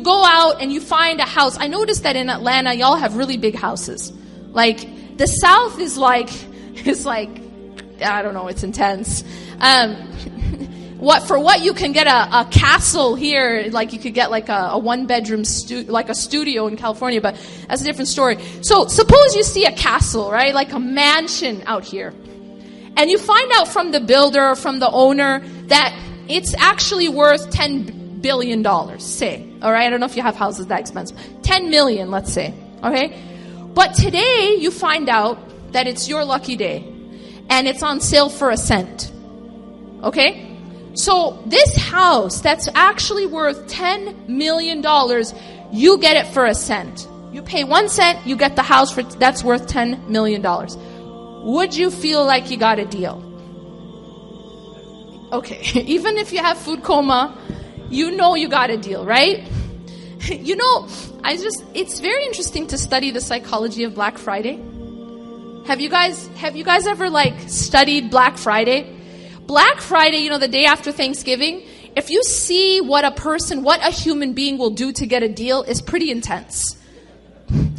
go out and you find a house. I noticed that in Atlanta, y'all have really big houses. Like the South is like is like I don't know, it's intense. Um, what for what you can get a, a, castle here, like you could get like a, a one bedroom stu- like a studio in California, but that's a different story. So suppose you see a castle, right, like a mansion out here, and you find out from the builder from the owner that it's actually worth ten billion dollars. Say, all right, I don't know if you have houses that expensive, ten million, let's say, okay. But today you find out that it's your lucky day, and it's on sale for a cent. Okay? So this house that's actually worth $10 million, you get it for a cent. You pay one cent, you get the house for, that's worth $10 million. Would you feel like you got a deal? Okay, even if you have food coma, you know you got a deal, right? you know, I just, it's very interesting to study the psychology of Black Friday. Have you guys, have you guys ever like studied Black Friday? Black Friday, you know, the day after Thanksgiving, if you see what a person, what a human being will do to get a deal is pretty intense.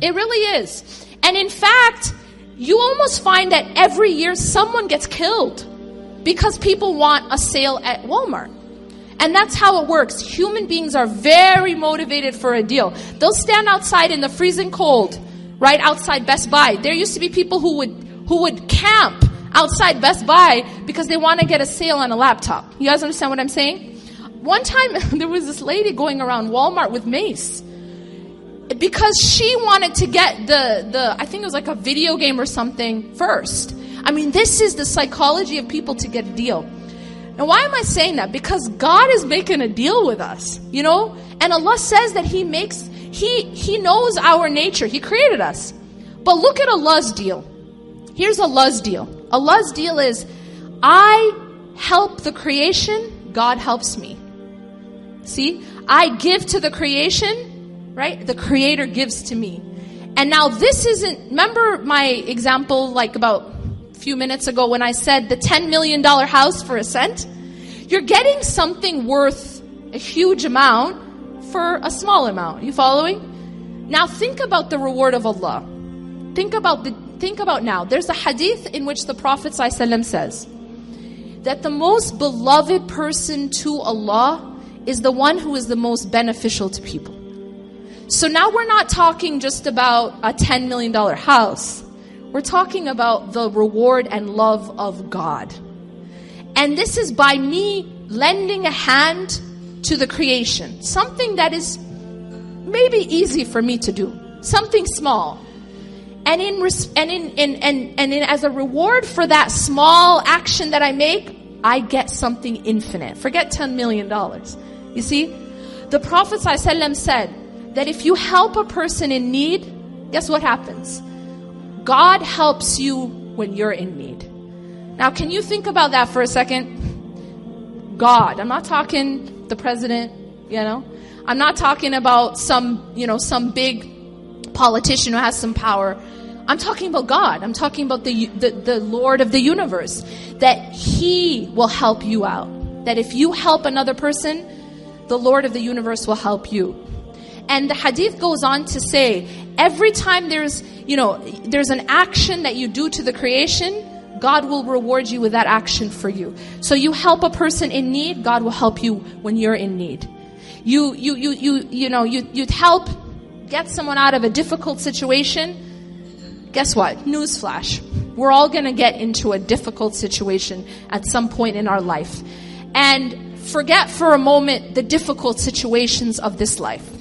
It really is. And in fact, you almost find that every year someone gets killed because people want a sale at Walmart. And that's how it works. Human beings are very motivated for a deal. They'll stand outside in the freezing cold, right outside Best Buy. There used to be people who would, who would camp outside Best Buy because they want to get a sale on a laptop. You guys understand what I'm saying? One time there was this lady going around Walmart with mace because she wanted to get the the I think it was like a video game or something first. I mean, this is the psychology of people to get a deal. And why am I saying that? Because God is making a deal with us, you know? And Allah says that He makes He He knows our nature. He created us. But look at Allah's deal. Here's Allah's deal. Allah's deal is I help the creation, God helps me. See? I give to the creation, right? The creator gives to me. And now this isn't, remember my example like about few minutes ago when I said the $10 million house for a cent? You're getting something worth a huge amount for a small amount. You following? Now think about the reward of Allah. Think about the think about now. There's a hadith in which the Prophet says that the most beloved person to Allah is the one who is the most beneficial to people. So now we're not talking just about a $10 million house. We're talking about the reward and love of God. And this is by me lending a hand to the creation. Something that is maybe easy for me to do. Something small. And in, and in, in, and, and in, as a reward for that small action that I make, I get something infinite. Forget $10 million. You see? The Prophet ﷺ said that if you help a person in need, guess what happens? God helps you when you're in need. Now, can you think about that for a second? God. I'm not talking the president, you know? I'm not talking about some, you know, some big politician who has some power. I'm talking about God. I'm talking about the, the, the Lord of the universe. That He will help you out. That if you help another person, the Lord of the universe will help you. And the hadith goes on to say, every time there's, you know, there's an action that you do to the creation, God will reward you with that action for you. So you help a person in need, God will help you when you're in need. You, you, you, you, you know, you, you help get someone out of a difficult situation, guess what? Newsflash. We're all going to get into a difficult situation at some point in our life. And forget for a moment the difficult situations of this life.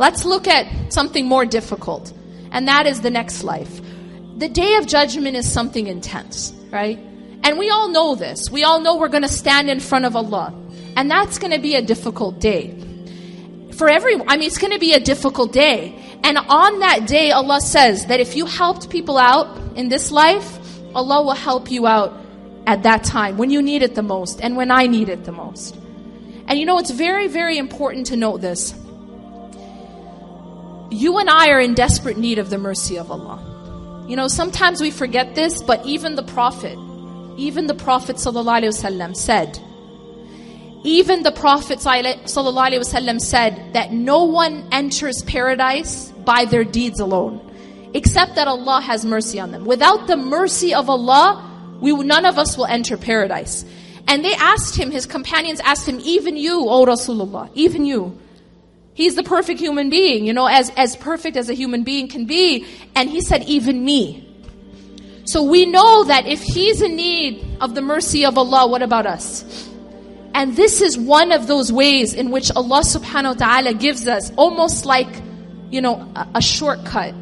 Let's look at something more difficult, and that is the next life. The day of judgment is something intense, right? And we all know this. We all know we're going to stand in front of Allah. And that's going to be a difficult day. For everyone, I mean, it's going to be a difficult day. And on that day, Allah says that if you helped people out in this life, Allah will help you out at that time when you need it the most and when I need it the most. And you know, it's very, very important to note this. You and I are in desperate need of the mercy of Allah. You know, sometimes we forget this, but even the Prophet, even the Prophet ﷺ said Even the Prophet ﷺ said that no one enters paradise by their deeds alone, except that Allah has mercy on them. Without the mercy of Allah, we, none of us will enter paradise. And they asked him, his companions asked him, even you, O Rasulullah, even you. He's the perfect human being, you know, as, as perfect as a human being can be. And he said, even me. So we know that if he's in need of the mercy of Allah, what about us? And this is one of those ways in which Allah subhanahu wa ta'ala gives us almost like, you know, a, a shortcut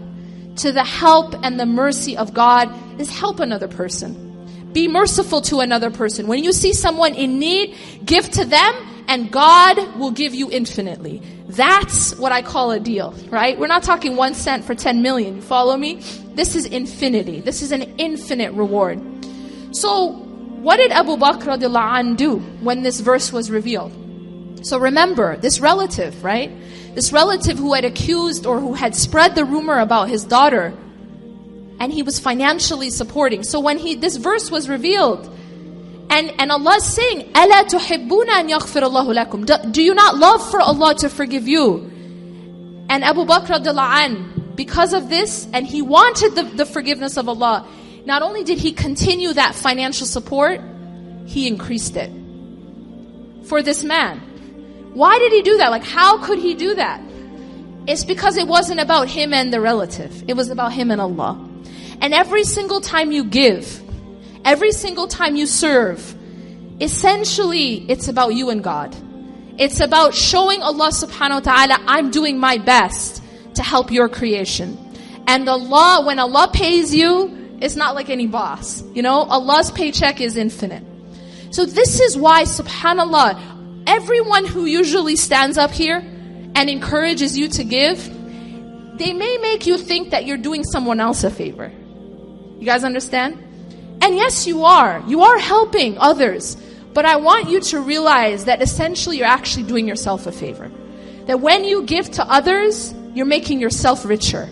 to the help and the mercy of God is help another person. Be merciful to another person. When you see someone in need, give to them and God will give you infinitely. That's what I call a deal, right? We're not talking one cent for 10 million. You follow me? This is infinity. This is an infinite reward. So, what did Abu Bakr an do when this verse was revealed? So remember, this relative, right? This relative who had accused or who had spread the rumor about his daughter and he was financially supporting. So when he this verse was revealed, and and Allah is saying, "Ala tuhibbuna an yaghfir Allahu lakum." Do, do you not love for Allah to forgive you? And Abu Bakr an, because of this, and he wanted the, the forgiveness of Allah. Not only did he continue that financial support, he increased it for this man. Why did he do that? Like, how could he do that? It's because it wasn't about him and the relative. It was about him and Allah. And every single time you give, every single time you serve, essentially it's about you and God. It's about showing Allah subhanahu wa ta'ala, I'm doing my best to help your creation. And Allah, when Allah pays you, it's not like any boss. You know, Allah's paycheck is infinite. So this is why, subhanAllah, everyone who usually stands up here and encourages you to give, they may make you think that you're doing someone else a favor. You guys understand? And yes, you are. You are helping others. But I want you to realize that essentially you're actually doing yourself a favor. That when you give to others, you're making yourself richer.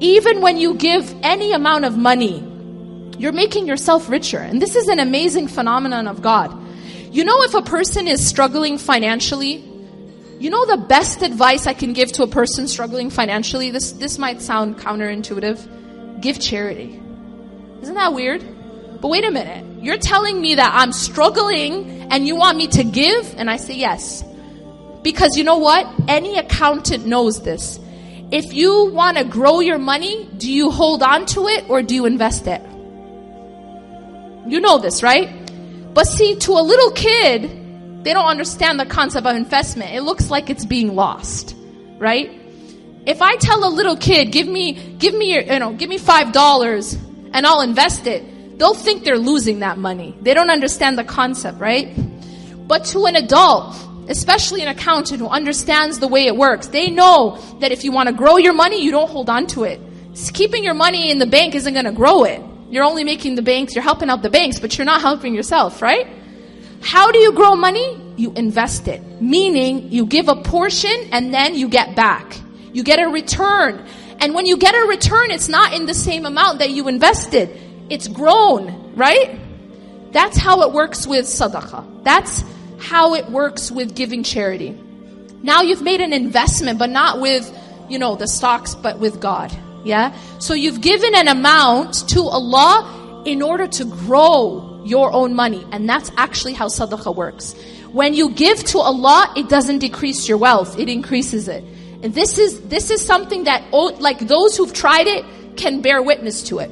Even when you give any amount of money, you're making yourself richer. And this is an amazing phenomenon of God. You know, if a person is struggling financially, you know the best advice I can give to a person struggling financially? This, this might sound counterintuitive. Give charity. Isn't that weird? But wait a minute. You're telling me that I'm struggling and you want me to give? And I say yes. Because you know what? Any accountant knows this. If you want to grow your money, do you hold on to it or do you invest it? You know this, right? But see, to a little kid, they don't understand the concept of investment. It looks like it's being lost, right? If I tell a little kid, give me, give me your, you know, give me five dollars and I'll invest it, they'll think they're losing that money. They don't understand the concept, right? But to an adult, especially an accountant who understands the way it works, they know that if you want to grow your money, you don't hold on to it. Keeping your money in the bank isn't going to grow it. You're only making the banks, you're helping out the banks, but you're not helping yourself, right? How do you grow money? You invest it. Meaning you give a portion and then you get back. You get a return. And when you get a return, it's not in the same amount that you invested. It's grown, right? That's how it works with sadaqah. That's how it works with giving charity. Now you've made an investment, but not with, you know, the stocks, but with God. Yeah? So you've given an amount to Allah in order to grow your own money. And that's actually how sadaqah works. When you give to Allah, it doesn't decrease your wealth, it increases it. And this is, this is something that, like those who've tried it can bear witness to it.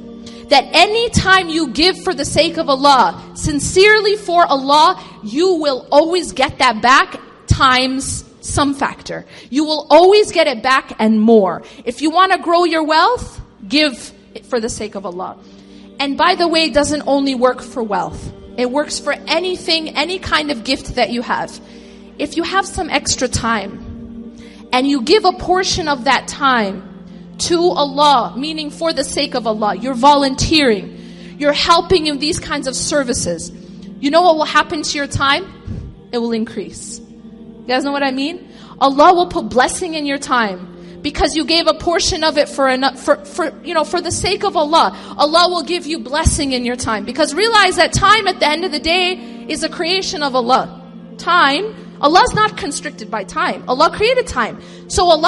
That anytime you give for the sake of Allah, sincerely for Allah, you will always get that back times some factor. You will always get it back and more. If you want to grow your wealth, give for the sake of Allah. And by the way, it doesn't only work for wealth. It works for anything, any kind of gift that you have. If you have some extra time, and you give a portion of that time to Allah, meaning for the sake of Allah, you're volunteering, you're helping in these kinds of services, you know what will happen to your time? It will increase. You guys know what I mean? Allah will put blessing in your time because you gave a portion of it for, for, for, you know, for the sake of Allah. Allah will give you blessing in your time because realize that time at the end of the day is a creation of Allah. time. Allah's not constricted by time. Allah created time. So Allah